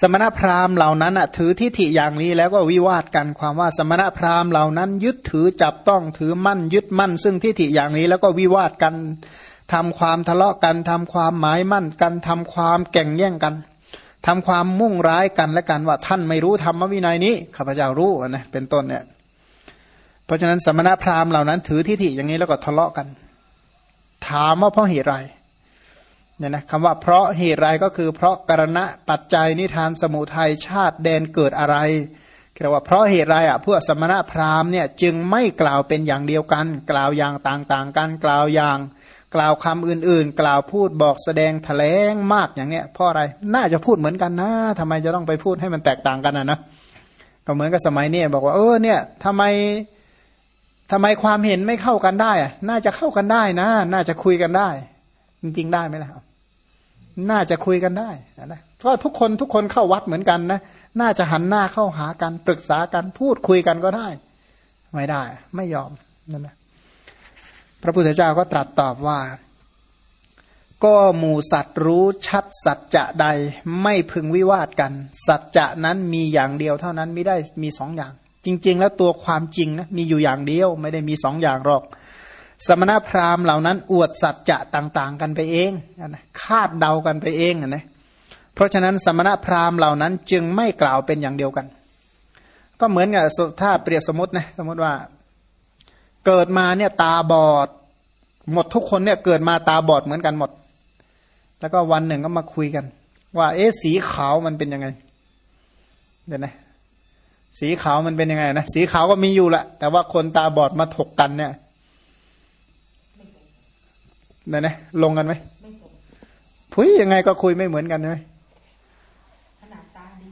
สมณพราหมณ์เหล่านั้นถือทิฏฐิอย่างนี้แล้วก็วิวาทกันความว่าสมณพราหมณ์เหล่านั้น ยึดถือจับต้องถือมั่นยึดมั่น ซึ่งทิฏฐิอย่างนี้แล้วก็วิวาทกันทำความทะเลาะกันทำความหมายมั่นกันทำความแก่งแย่งกันทำความมุ่งร้ายกันและกันว่าท่านไม่รู้ธรรมวินัยนี้ข้าพเจ้ารู้นะเป็นต้นเนี่ยเพราะฉะนั้นสมณพราหมณ์เหล่านั้นถือทิฏฐิอย่างนี้แล้วก็ทะเลาะกัน ถามว่าเพราะเหตุไร เนี่ยนะคำว่าเพราะเหตุไรก็คือ เพราะกรณะปัจจัยนิทานสมุทัยชาติแดนเกิดอะไรเรียกว่าเพราะเหตุไรอะพวกสมณะพราหมณ์เนี่ยจึงไม่กล่าวเป็นอย่างเดียวกัน กล่าวอย่างต่างๆกันกล่าวอย่าง กล่าวคำอื่นๆ กล่าวพูดบอกแสดงแถลงมากอย่างเนี้ยเพราะอะไรน่าจะพูดเหมือนกันนะทำไมจะต้องไปพูดให้มันแตกต่างกันนะนะก็เหมือนกับสมัยนี้บอกว่าเออเนี่ยทำไมทำไมความเห็นไม่เข้ากันได้อะน่าจะเข้ากันได้นะ น่าจะคุยกันได้ จริง ๆ ได้ไหมล่ะ น่าจะคุยกันได้นะเพราะทุกคนทุกคนเข้าวัดเหมือนกันนะน่าจะหันหน้าเข้าหากันปรึกษากันพูดคุยกันก็ได้ ไม่ได้ ไม่ยอมนั่นนะพระพุทธเจ้าก็ตรัสตอบว่า ก็หมูสัตว์รู้ชัดสัจจะใดไม่พึงวิวาทกัน สัจจะนั้นมีอย่างเดียวเท่านั้นไม่ได้มีสองอย่าง จริง ๆ แล้วตัวความจริงนะมีอยู่อย่างเดียว ไม่ได้มีสองอย่างหรอก สมณพราหมณ์เหล่านั้น อวดสัจจะต่าง ๆ กันไปเองนะคาดเดากันไปเองนะเพราะฉะนั้นสมณพราหมณ์เหล่านั้นจึงไม่กล่าวเป็นอย่างเดียวกัน ก็เหมือนกับถ้าเปรียบสมมตินะสมมติว่า เกิดมาเนี่ยตาบอด หมดทุกคนเนี่ยเกิดมาตาบอดเหมือนกันหมด แล้วก็วันหนึ่งก็มาคุยกัน ว่าเอ๊ะสีขาวมันเป็นยังไงเดี๋ยวนะสีขาวมันเป็นยังไงนะสีขาวก็มีอยู่แหละแต่ว่าคนตาบอดมาถกกันเนี่ย นี่ยนะลงกันไหมพุ้ยยังไงก็คุยไม่เหมือนกันไหมขนาดตาดี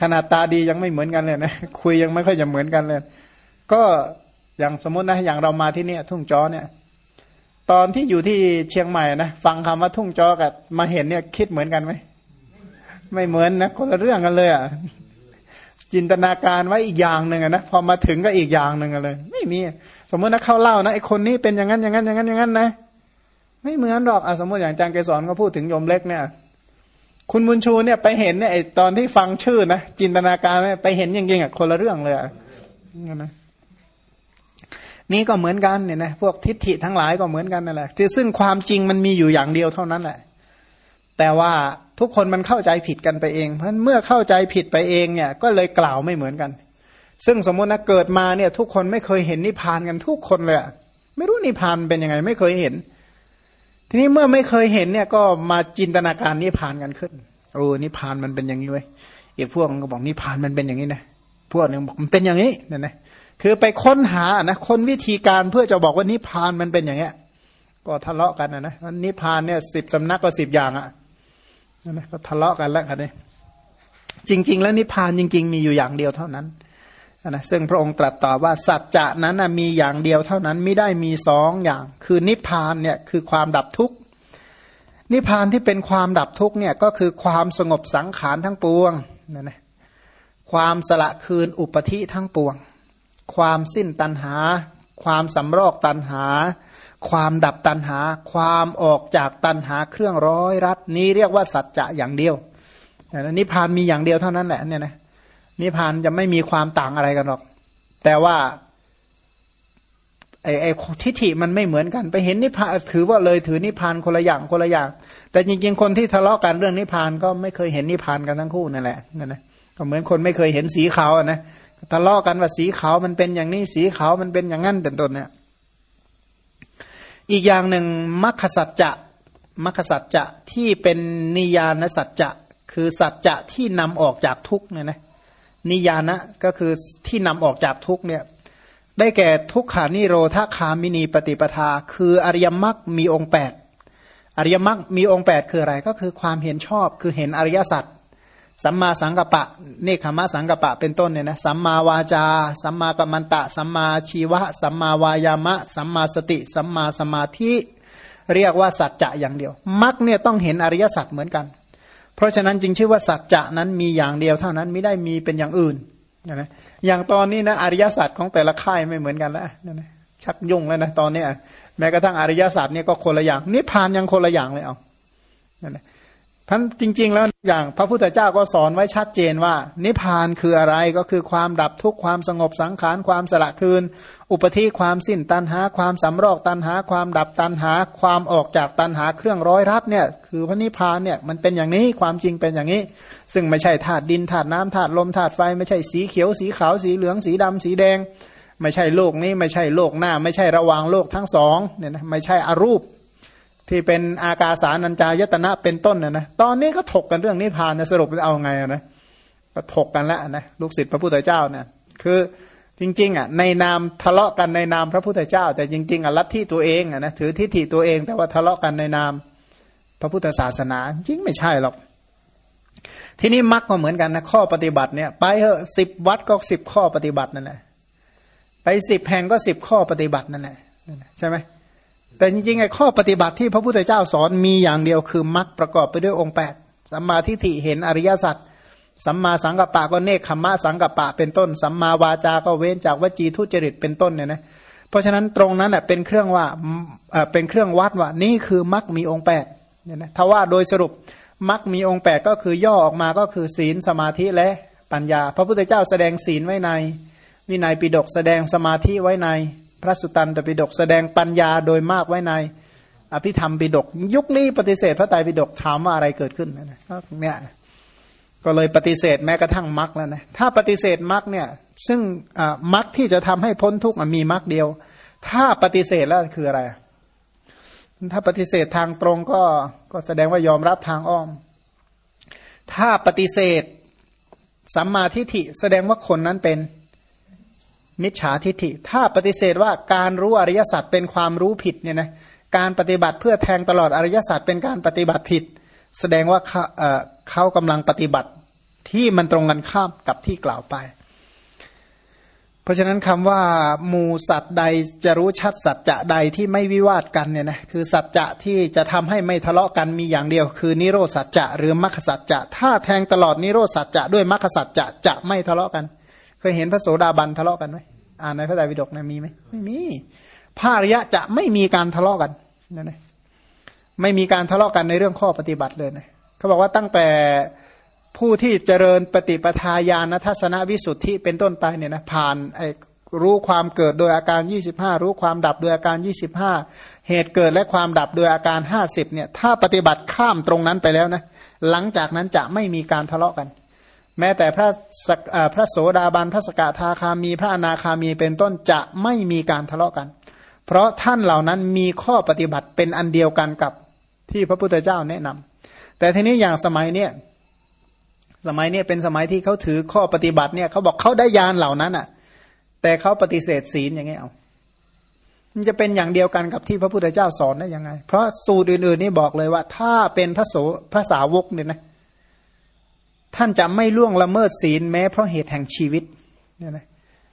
ขนาดตาดียังไม่เหมือนกันเลยนะคุยยังไม่ค่อยจะเหมือนกันเลย ก็อย่างสมมตินะอย่างเรามาที่นี่ทุ่งจอเนี่ย ตอนที่อยู่ที่เชียงใหม่นะฟังคำว่าทุ่งจอกับมาเห็นเนี่ยคิดเหมือนกันไหมไม่เหมือนนะคนละเรื่องกันเลยอะจินตนาการไว้อีกอย่างหนึ่งนะพอมาถึงก็อีกอย่างหนึ่งเลย ไม่มี สมมตินะเขาเล่านะไอคนนี้เป็นอย่างนั้นอย่างนั้นอย่างนั้นอย่างนั้นนะ ไม่เหมือนหรอกอสมมติอย่างอาจารย์เกสรก็พูดถึงโยมเล็กเนี่ย คุณบุญชูเนี่ยไปเห็นเนี่ยไอตอนที่ฟังชื่อนะจินตนาการไปเห็นจริงๆอะคนละเรื่องเลยอะนะนี่ก็เหมือนกันเนี่ยนะพวกทิฏฐิทั้งหลายก็เหมือนกันนั่นแหละที่ซึ่งความจริงมันมีอยู่อย่างเดียวเท่านั้นแหละ แต่ว่าทุกคนมันเข้าใจผิดกันไปเอง เพราะเมื่อเข้าใจผิดไปเองเนี่ย ก็เลยกล่าวไม่เหมือนกัน ซึ่งสมมตินะเกิดมาเนี่ย ทุกคนไม่เคยเห็นนิพพานกันทุกคนเลยไม่รู้นิพพานเป็นยังไง ไม่เคยเห็น ทีนี้เมื่อไม่เคยเห็นเนี่ยก็มาจินตนาการนิพพานกันขึ้นโอ้นิพพานมันเป็นอย่างนี้เว้ยอีกพวกก็บอกนิพพานมันเป็นอย่างนี้นะพวกนึงบอกมันเป็นอย่างนี้เนี่ยนะคือไปค้นหานะค้นวิธีการเพื่อจะบอกว่านิพพานมันเป็นอย่างเงี้ย ก็ทะเลาะกันนะนะนิพพานเนี่ยสิบสำนักก็สิบอย่างอะนั่นนะก็ทะเลาะกันแล้วกันเนี่ยจริง ๆ แล้วนิพพานจริง ๆ มีอยู่อย่างเดียวเท่านั้น นะซึ่งพระองค์ตรัสตอบว่าสัจจะนั้นมีอย่างเดียวเท่านั้นไม่ได้มีสองอย่าง คือนิพพานเนี่ยคือความดับทุกข์นิพพานที่เป็นความดับทุกข์เนี่ยก็คือความสงบสังขารทั้งปวงนะนะความสละคืนอุปธิทั้งปวง ความสิ้นตัณหา ความสำรอกตัณหา ความดับตัณหา ความออกจากตัณหาเครื่องร้อยรัดนี้เรียกว่าสัจจะอย่างเดียวนิพพานมีอย่างเดียวเท่านั้นแหละเนี่ยนะ นิพพานจะไม่มีความต่างอะไรกันหรอก แต่ว่าไอ้ไอ้ทิฏฐิมันไม่เหมือนกัน ไปเห็นนิพพานถือว่าเลยถือนิพพานคนละอย่างคนละอย่าง แต่จริง ๆ คนที่ทะเลาะกันเรื่องนิพพานก็ไม่เคยเห็นนิพพานกันทั้งคู่นั่นแหละนั่นนะก็เหมือนคนไม่เคยเห็นสีขาวนะทะเลาะกันว่าสีขาวมันเป็นอย่างนี้สีขาวมันเป็นอย่างนั้นเป็นต้นเนี่ยอีกอย่างหนึ่งมัคคสัจจะมัคคสัจจะที่เป็นนิยานสัจจะคือสัจจะที่นำออกจากทุกเนี่ยนะ นิยานะก็คือที่นำออกจากทุกเนี่ยได้แก่ทุกขานิโรธาคามินีปฏิปทา คืออริยมรรคมีองค์แปดอริยมรรคมีองค์แปดคืออะไรก็คือความเห็นชอบคือเห็นอริยสัจสัมมาสังกัปปะเนคขมะสังกัปปะเป็นต้นเนี่ยนะสัมมาวาจา สัมมากัมมันตะ สัมมาชีวะ สัมมาวายามะ สัมมาสติ สัมมาสมาธิ เรียกว่าสัจจะอย่างเดียวมรรคเนี่ยต้องเห็นอริยสัจเหมือนกัน เพราะฉะนั้นจึงชื่อว่าสัจจะนั้นมีอย่างเดียวเท่านั้นไม่ได้มีเป็นอย่างอื่นนะอย่างตอนนี้นะอริยสัจของแต่ละค่ายไม่เหมือนกันแล้วนะชักยุ่งแล้วนะตอนนี้แม้กระทั่งอริยสัจเนี่ยก็คนละอย่างนิพพานยังคนละอย่างเลยเอานะ ท่านจริง ๆ แล้วอย่างพระพุทธเจ้าก็สอนไว้ชัดเจนว่า นิพพานคืออะไรก็คือความดับทุกข์ความสงบสังขารความสละคืน อุปธิความสิ้นตันหา ความสำรอกตันหา ความดับตันหา ความออกจากตันหาเครื่องร้อยรัดเนี่ยคือพระนิพพานเนี่ยมันเป็นอย่างนี้ความจริงเป็นอย่างนี้ ซึ่งไม่ใช่ธาตุดินธาตุน้ำธาตุลมธาตุไฟ ไม่ใช่สีเขียวสีขาวสีเหลืองสีดำสีแดง ไม่ใช่โลกนี้ไม่ใช่โลกหน้า ไม่ใช่ระหว่างโลกทั้งสองเนี่ยนะไม่ใช่อรูป ที่เป็นอากาสานัญจายตนะเป็นต้นนะนะตอนนี้ก็ถกกันเรื่องนิพพานนะสรุปเอาไงนะก็ถกกันแล้วนะลูกศิษย์พระพุทธเจ้าเนี่ยคือจริงๆอะในนามทะเลาะกันในนามพระพุทธเจ้า แต่จริงๆอะลัทธิตัวเองอะนะถือทิฏฐิตัวเอง แต่ว่าทะเลาะกันในนามพระพุทธศาสนา จริงไม่ใช่หรอก ทีนี้มักก็เหมือนกันนะข้อปฏิบัติเนี่ยไปเถอะสิบวัดก็สิบข้อปฏิบัตินั่นแหละไปสิบแห่งก็สิบข้อปฏิบัตินั่นแหละใช่ไหม แต่จริงๆไอ้ข้อปฏิบัติที่พระพุทธเจ้าสอนมีอย่างเดียวคือมรรคประกอบไปด้วยองค์แปดสัมมาทิฏฐิเห็นอริยสัจสัมมาสังกัปปะก็เนคขมมะสังกัปปะเป็นต้น สัมมาวาจาก็เว้นจากวจีทุจริตเป็นต้นเนี่ยนะเพราะฉะนั้นตรงนั้นเป็นเครื่องว่าเป็นเครื่องวัดว่านี่คือมรรคมีองค์แปดเนี่ยนะถ้าว่าโดยสรุปมรรคมีองค์แปดก็คือย่อออกมาก็คือศีลสมาธิและปัญญา พระพุทธเจ้าแสดงศีลไว้ใน วินัยปิฎกแสดงสมาธิไว้ใน พระสุตันตปิฎกแสดงปัญญาโดยมากไว้ในอภิธรรมปิฎกยุคนี้ปฏิเสธพระไตรปิฎกถามว่าอะไรเกิดขึ้นนะเนี่ยก็เลยปฏิเสธแม้กระทั่งมรรคแล้วนะถ้าปฏิเสธมรรคเนี่ย ซึ่งมรรคที่จะทำให้พ้นทุกข์มีมรรคเดียว ถ้าปฏิเสธแล้วคืออะไร ถ้าปฏิเสธทางตรงก็ก็แสดงว่ายอมรับทางอ้อม ถ้าปฏิเสธสัมมาทิฏฐิแสดงว่าคนนั้นเป็น มิจฉาทิฐิ ถ้าปฏิเสธว่าการรู้อริยสัจเป็นความรู้ผิดเนี่ยนะการปฏิบัติเพื่อแทงตลอดอริยสัจเป็นการปฏิบัติผิด แสดงว่าเขาเขากำลังปฏิบัติที่มันตรงกันข้ามกับที่กล่าวไป เพราะฉะนั้นคำว่ามูสัตว์ใดจะรู้ชัดสัจจะใดที่ไม่วิวาทกันเนี่ยนะคือสัจจะที่จะทำให้ไม่ทะเลาะกันมีอย่างเดียว คือนิโรสัจจะหรือมรรคสัจจะถ้าแทงตลอดนิโรสัจจะด้วยมรรคสัจจะจะไม่ทะเลาะกัน เคยเห็นพระโสดาบันทะเลาะกันไหม อ่านในพระไตรปิฎกนะมีไหมไม่มีพระอริยะจะไม่มีการทะเลาะกันนั่นเองไม่มีการทะเลาะกันในเรื่องข้อปฏิบัติเลยนะเขาบอกว่าตั้งแต่ผู้ที่เจริญปฏิปทาญาณทัศนวิสุทธิเป็นต้นไปเนี่ยนะผ่านไอ้รู้ความเกิดโดยอาการ 25 รู้ความดับโดยอาการ 25 เหตุเกิดและความดับโดยอาการ 50เนี่ยถ้าปฏิบัติข้ามตรงนั้นไปแล้วนะหลังจากนั้นจะไม่มีการทะเลาะกัน แม้แต่พระพระโสดาบันพระสกทาคามี พระอนาคามีเป็นต้นจะไม่มีการทะเลาะกัน เพราะท่านเหล่านั้นมีข้อปฏิบัติเป็นอันเดียวกันกับที่พระพุทธเจ้าแนะนำแต่ทีนี้อย่างสมัยเนี้ยสมัยเนี้ยเป็นสมัยที่เขาถือข้อปฏิบัติเนี่ยเขาบอกเขาได้ยานเหล่านั้นอะ แต่เขาปฏิเสธศีลอย่างเงี้ยเอามันจะเป็นอย่างเดียวกันกับที่พระพุทธเจ้าสอนได้ยังไง เพราะสูตรอื่นๆนี่บอกเลยว่า ถ้าเป็นพระโสพระสาวกเนี่ยนะ ท่านจะไม่ล่วงละเมิดศีลแม้เพราะเหตุแห่งชีวิตเนี่ยนะ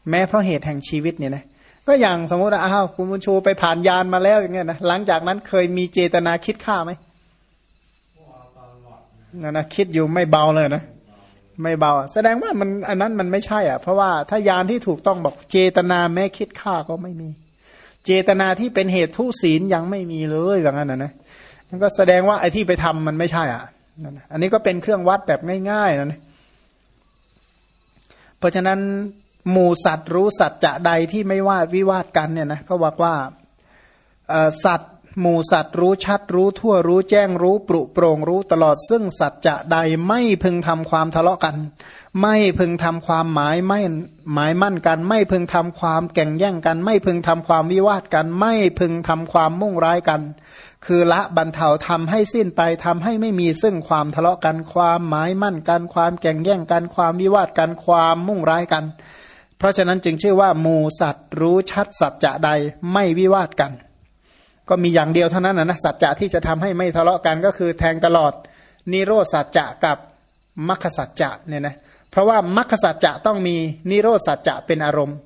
แม้เพราะเหตุแห่งชีวิตเนี่ยนะก็อย่างสมมติอ้าวคุณบุญชูไปผ่านยานมาแล้วอย่างเงี้ยนะหลังจากนั้นเคยมีเจตนาคิดฆ่าไหมนะนะคิดอยู่ไม่เบาเลยนะไม่เบาแสดงว่ามันอันนั้นมันไม่ใช่อะเพราะว่าถ้ายานที่ถูกต้องบอกเจตนาแม้คิดฆ่าก็ไม่มี เจตนาที่เป็นเหตุทุศีลยังไม่มีเลยอย่างนั้นนะนะนั่นก็แสดงว่าไอ้ที่ไปทำมันไม่ใช่อะ นั่นอันนี้ก็เป็นเครื่องวัดแบบง่ายๆนะเพราะฉะนั้นหมู่สัตว์รู้สัตว์จะใดที่ไม่ว่าวิวาทกันเนี่ยนะก็บอกว่าสัตว์หมู่สัตว์รู้ชัดรู้ทั่วรู้แจ้งรู้ปรุโปร่งรู้ตลอดซึ่งสัตว์จะใดไม่พึงทำความทะเลาะกัน ไม่พึงทำความหมายไม่หมายมั่นกัน ไม่พึงทำความแก่งแย่งกัน ไม่พึงทำความวิวาทกัน ไม่พึงทำความมุ่งร้ายกัน คือละบรรเทาทำให้สิ้นไปทำให้ไม่มีซึ่งความทะเลาะกันความหมายมั่นกันความแก่งแย่งกันความวิวาทกันความมุ่งร้ายกัน เพราะฉะนั้นจึงชื่อว่าหมูสัตว์รู้ชัดสัจจะใดไม่วิวาทกัน ก็มีอย่างเดียวเท่านั้นนะสัจจะที่จะทำให้ไม่ทะเลาะกันก็คือแทงตลอดนิโรสัจจะกับมัคคสัจจะเนี่ยนะเพราะว่ามัคคสัจจะต้องมีนิโรสัจจะเป็นอารมณ์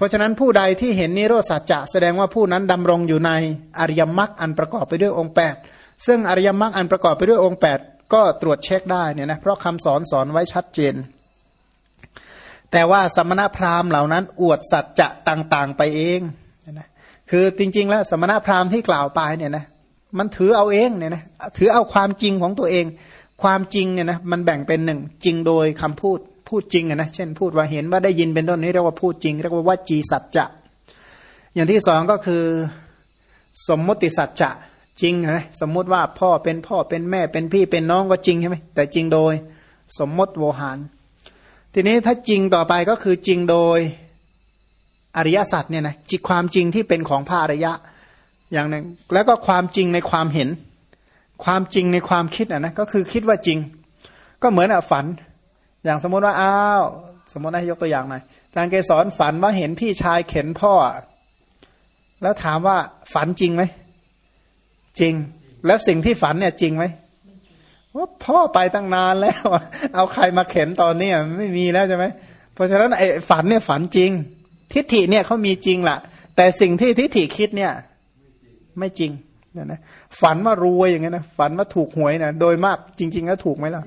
เพราะฉะนั้นผู้ใดที่เห็นนิโรธสัจจะแสดงว่าผู้นั้นดำรงอยู่ในอริยมรรคอันประกอบไปด้วยองค์ 8 ซึ่งอริยมรรคอันประกอบไปด้วยองค์ 8 ก็ตรวจเช็คได้เนี่ยนะเพราะคำสอนสอนไว้ชัดเจน แต่ว่าสมณพราหมณ์เหล่านั้น อวดสัจจะต่างๆ ไปเองนะคือจริง ๆ แล้วสมณพราหมณ์ที่กล่าวไปเนี่ยนะมันถือเอาเองเนี่ยนะถือเอาความจริงของตัวเอง ความจริงเนี่ยนะมันแบ่งเป็นหนึ่งจริงโดยคำพูด พูดจริงอะนะเช่นพูดว่าเห็นว่าได้ยินเป็นต้นนี้เรียกว่าพูดจริงเรียกว่าวจีสัจจะอย่างที่สองก็คือสมมติสัจจะจริงนะสมมติว่าพ่อเป็นพ่อเป็นแม่เป็นพี่เป็นน้องก็จริงใช่ไหมแต่จริงโดยสมมติโวหาร ทีนี้ถ้าจริงต่อไปก็คือจริงโดยอริยสัจเนี่ยนะจิตความจริงที่เป็นของพระอริยะอย่างหนึ่งแล้วก็ความจริงในความเห็น ความจริงในความคิดอะนะก็คือคิดว่าจริง ก็เหมือนอะฝัน อย่างสมมติว่าอ้าวสมมติให้ยกตัวอย่างหน่อยอาจารย์เกสรฝันว่าเห็นพี่ชายเข็นพ่อ แล้วถามว่าฝันจริงไหมจริง แล้วสิ่งที่ฝันเนี่ยจริงไหมว่าพ่อไปตั้งนานแล้ว เอาใครมาเข็นตอนนี้ไม่มีแล้วใช่ไหมเพราะฉะนั้นไอ้ฝันเนี่ยฝันจริง ทิฏฐิเนี่ยเขามีจริงละแต่สิ่งที่ทิฏฐิคิดเนี่ย ไม่จริงนะนะฝันว่ารวยอย่างเงี้ยนะฝันว่าถูกหวยนะโดยมากจริง ๆ แล้วถูกไหมล่ะ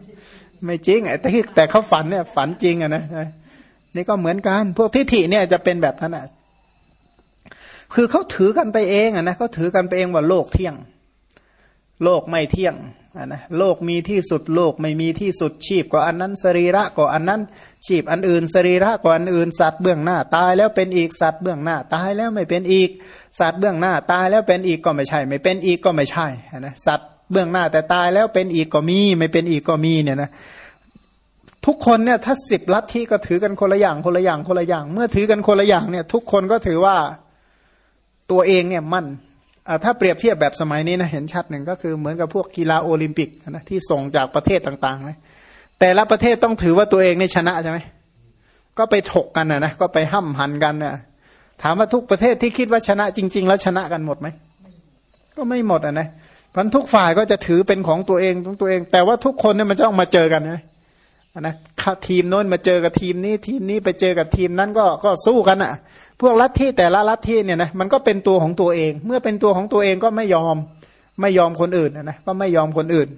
ไม่จริงแต่แต่เขาฝันเนี่ย ฝันจริงอะนะนี่ก็เหมือนกัน พวกทิฏฐิเนี่ยจะเป็นแบบนั้นอะคือเขาถือกันไปเองอะนะเขาถือกันไปเองว่าโลกเที่ยง โลกไม่เที่ยงอะนะโลกมีที่สุดโลกไม่มีที่สุดชีพก็อันนั้นสรีระก็อันนั้น ชีพอันอื่นสรีระก็อันอื่นสัตว์เบื้องหน้าตายแล้วเป็นอีกสัตว์เบื้องหน้าตายแล้วไม่เป็นอีก สัตว์เบื้องหน้าตายแล้วเป็นอีกก็ไม่ใช่ ไม่เป็นอีกก็ไม่ใช่นะสัตว์ เบื้องหน้าแต่ตายแล้วเป็นอีกก็มี ไม่เป็นอีกก็มีเนี่ยนะทุกคนเนี่ยถ้าสิบลัทธิก็ถือกันคนละอย่างคนละอย่างคนละอย่าง เมื่อถือกันคนละอย่างเนี่ย ทุกคนก็ถือว่าตัวเองเนี่ยมั่นถ้าเปรียบเทียบแบบสมัยนี้นะเห็นชัดหนึ่งก็คือเหมือนกับพวกกีฬาโอลิมปิกนะที่ส่งจากประเทศต่างๆเลยแต่ละประเทศต้องถือว่าตัวเองในชนะใช่ไหมก็ไปถกกันนะนะก็ไปห้ำหันกันนะถามว่าทุกประเทศที่คิดว่าชนะจริง ๆ แล้วชนะกันหมดไหมก็ไม่หมดอะนะ พันทุกฝ่ายก็จะถือเป็นของตัวเองของตัวเอง แต่ว่าทุกคนเนี่ยมันจะต้องมาเจอกันนะนะทีมโน้นมาเจอกับทีมนี้ ทีมนี้ไปเจอกับทีมนั้นก็ก็สู้กันอะ พวกลัทธิแต่ละลัทธิเนี่ยนะมันก็เป็นตัวของตัวเอง เมื่อเป็นตัวของตัวเองก็ไม่ยอมไม่ยอมคนอื่นนะก็ไม่ยอมคนอื่น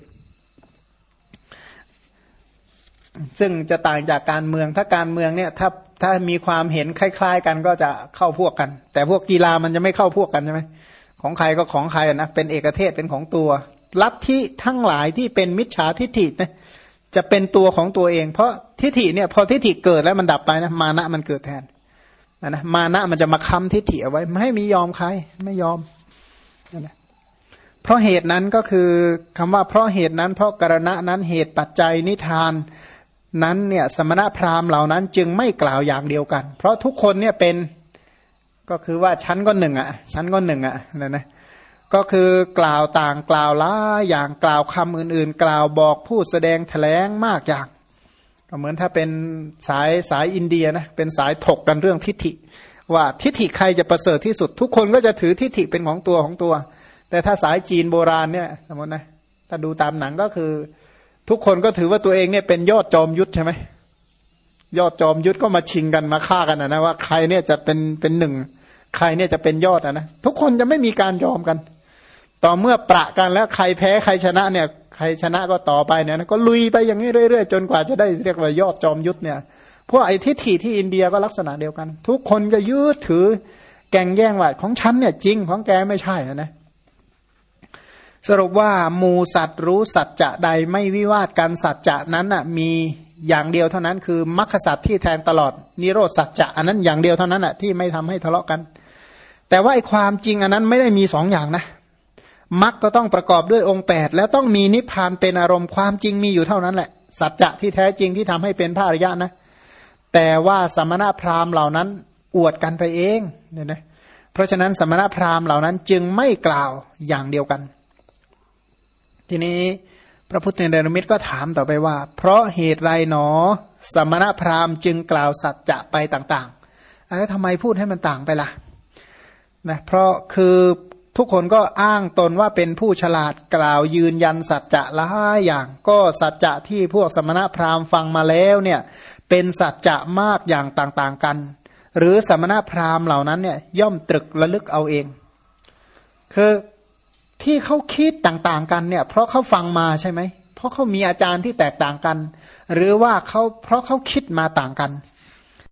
ซึ่งจะต่างจากการเมืองถ้าการเมืองเนี่ยถ้าถ้ามีความเห็นคล้าย ๆ กันก็จะเข้าพวกกัน แต่พวกกีฬามันจะไม่เข้าพวกกันใช่ไหม ของใครก็ของใครนะเป็นเอกเทศเป็นของตัวลัทธิทั้งหลายที่เป็นมิจฉาทิฏฐินะจะเป็นตัวของตัวเอง เพราะทิฏฐิเนี่ยพอทิฏฐิเกิดแล้วมันดับไปนะมานะมันเกิดแทนนะมานะมันจะมาค้ำทิฏฐิเอาไว้ ไม่ให้มียอมใครไม่ยอมนะเพราะเหตุนั้นก็คือคำว่าเพราะเหตุนั้น เพราะกรณะนั้นเหตุปัจจัยนิทานนั้นเนี่ยสมณพราหมณ์เหล่านั้นจึงไม่กล่าวอย่างเดียวกัน เพราะทุกคนเนี่ยเป็น ก็คือว่าชั้นก็หนึ่งอะชั้นก็หนึ่งอะนะนะก็คือกล่าวต่างกล่าวล้าอย่างกล่าวคำอื่นๆ กล่าวบอกพูดแสดงแถลงมากอย่างก็เหมือนถ้าเป็นสายสายอินเดียนะเป็นสายถกกันเรื่องทิฏฐิ ว่าทิฏฐิใครจะประเสริฐที่สุด ทุกคนก็จะถือทิฏฐิเป็นของตัวของตัว แต่ถ้าสายจีนโบราณเนี่ยสมมตินะถ้าดูตามหนังก็คือ ทุกคนก็ถือว่าตัวเองเนี่ยเป็นยอดจอมยุทธใช่ไหมยอดจอมยุทธก็มาชิงกันมาฆ่ากันนะว่าใครเนี่ยจะเป็นเป็นหนึ่ง ใครเนี่ยจะเป็นยอดอะนะ ทุกคนจะไม่มีการยอมกัน ต่อเมื่อประกันแล้วใครแพ้ใครชนะเนี่ย ใครชนะก็ต่อไปเนี่ยก็ลุยไปอย่างนี้เรื่อยๆ จนกว่าจะได้เรียกว่ายอดจอมยุทธเนี่ย พวกไอ้ทิฏฐิที่อินเดียก็ลักษณะเดียวกัน ทุกคนก็ยืดถือแก่งแย่งว่าของฉันเนี่ยจริงของแกไม่ใช่นะสรุปว่ามูสัตว์รู้สัจจะใดไม่วิวาทกันสัจจะนั้นอะมีอย่างเดียวเท่านั้นคือมรรคสัตว์ที่แทงตลอดนิโรธสัจจะอันนั้นอย่างเดียวเท่านั้นอะที่ไม่ทำให้ทะเลาะกัน แต่ว่าไอ้ความจริงอันนั้นไม่ได้มีสองอย่างนะมรรคก็ต้องประกอบด้วยองค์แปดแล้วต้องมีนิพพานเป็นอารมณ์ความจริงมีอยู่เท่านั้นแหละ สัจจะที่แท้จริงที่ทำให้เป็นพระอริยะนะ แต่ว่าสมณะพราหมณ์เหล่านั้นอวดกันไปเองเนี่ยนะเพราะฉะนั้นสมณะพราหมณ์เหล่านั้นจึงไม่กล่าวอย่างเดียวกัน ทีนี้พระพุทธเดชมิตรก็ถามต่อไปว่า เพราะเหตุไรหนอ สมณะพราหมณ์จึงกล่าวสัจจะไปต่างๆแล้วทำไมพูดให้มันต่างไปล่ะ นะเพราะคือทุกคนก็อ้างตนว่าเป็นผู้ฉลาดกล่าวยืนยันสัจจะละห้าอย่าง ก็สัจจะที่พวกสมณพราหมณ์ฟังมาแล้วเนี่ยเป็นสัจจะมากอย่างต่างๆกัน หรือสมณพราหมณ์เหล่านั้นเนี่ยย่อมตรึกระลึกเอาเอง คือที่เขาคิดต่างๆกันเนี่ยเพราะเขาฟังมาใช่ไหมเพราะเขามีอาจารย์ที่แตกต่างกัน หรือว่าเขาเพราะเขาคิดมาต่างกัน